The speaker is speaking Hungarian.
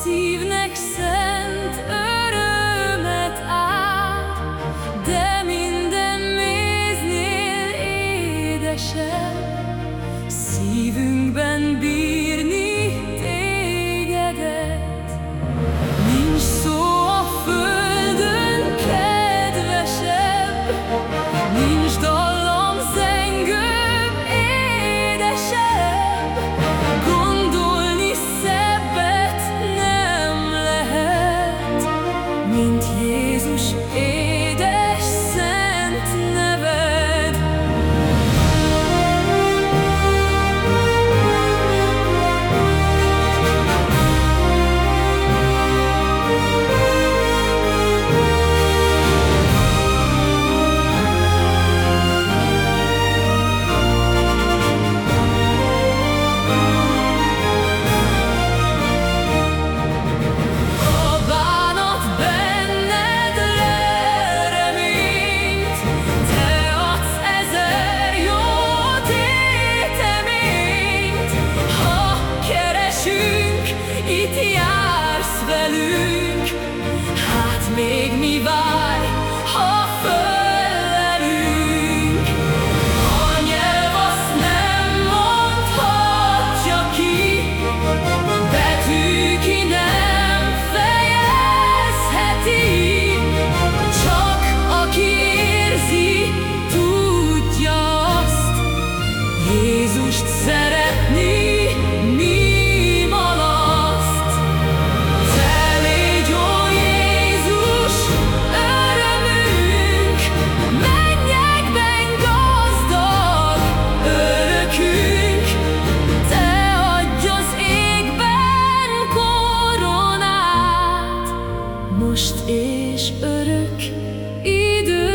szívnek szent örömet át, de minden méznél édesebb, szívünkben bírni tégedet. Nincs szó a földön kedvesebb, nincs dolog, velünk, hát még mi vár, ha most és örök idő.